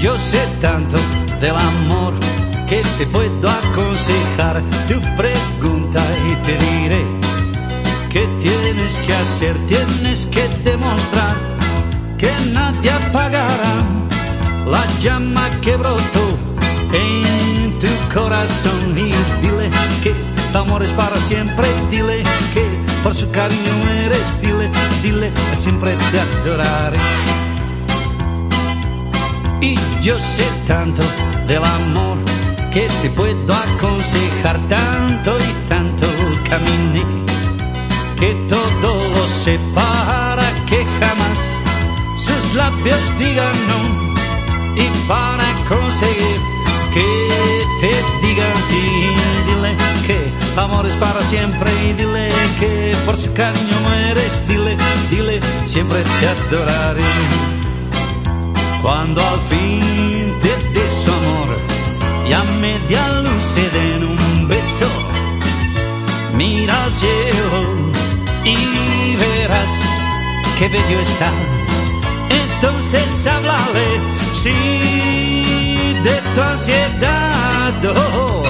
yo sé tanto del amor que te puedo aconsejar. Tu pregunta y te diré qué tienes que hacer, tienes que demostrar que nadie apagará la llama que brotó en tu corazón y dile que tu amor es para siempre, dile que por su cariño eres, dile, dile, siempre te adoraré. Y yo sé tanto del amor que te puedo aconsejar tanto y tanto. Caminé que todo lo sé para que jamás sus labios digan no y para conseguir que te digan sí. Dile que amor es para siempre y dile que por su cariño mueres. Dile dile siempre te adoraré cuando al fin te dé su amor y a media luz se den un beso. Mira al cielo y verás qué bello está. Entonces háblale, sí, de tu ansiedad. oh.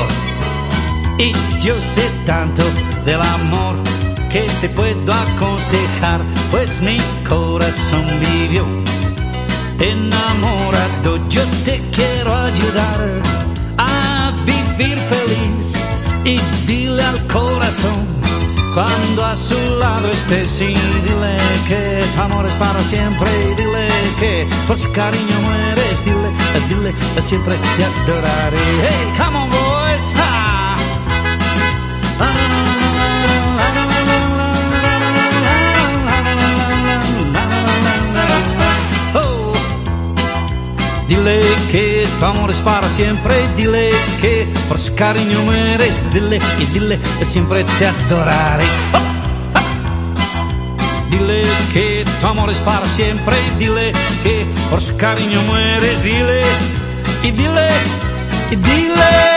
Y yo sé tanto del amor que te puedo aconsejar, pues mi corazón vivió enamorado. Yo te quiero ayudar a vivir feliz y dile al corazón cuando a su lado estés y dile que tu amor es para siempre y dile que por su cariño mueres dile dile siempre te adoraré Dile que tu amor es para siempre, dile que por su cariño mueres, dile y dile que siempre te adoraré. Oh, ah. Dile que tu amor es para siempre, dile que por su cariño mueres, dile y dile y dile.